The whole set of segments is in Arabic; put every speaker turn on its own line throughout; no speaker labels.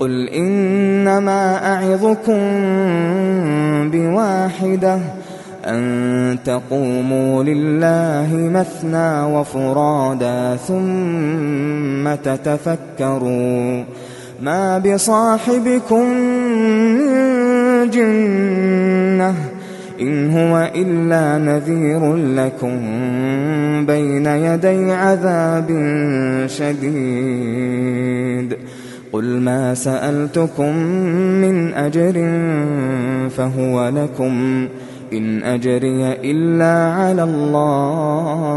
قل إنما أعظكم بواحدة أن تقوموا لله مثنى وفرادا ثم تتفكروا ما بصاحبكم من جنة إن هو إلا نذير لكم بين يدي عذاب شديد قل ما سألتكم من أجر فهو لكم إن أجري إلا على الله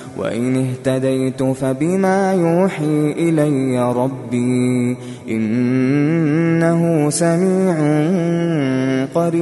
وإن اهتديت فبما يوحي إلي ربي إنه سميع قريب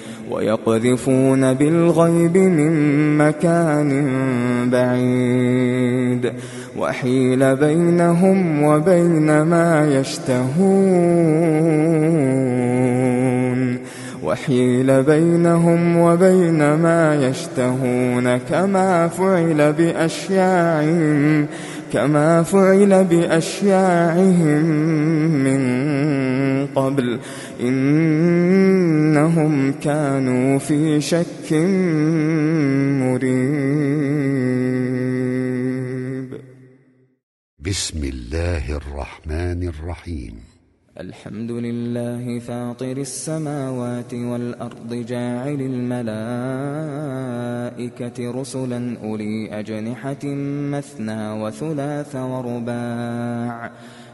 ويقذفون بالغيب من مكان بعيد. وحيل بينهم وبين ما يشتهون. وحيل بينهم وبين ما يشتهون. كما فعل بأشياعهم كما فعل بأشياعهم من قبل إنهم كانوا في شك مريب.
بسم الله الرحمن الرحيم.
الحمد لله فاطر السماوات والأرض جاعل الملائكة رسلا أولي أجنحة مثنى وثلاث ورباع.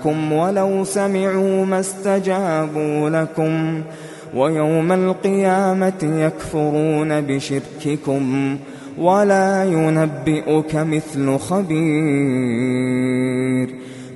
لكم ولو سمعوا ما استجابوا لكم ويوم القيامة يكفرون بشرككم ولا ينبئك مثل خبير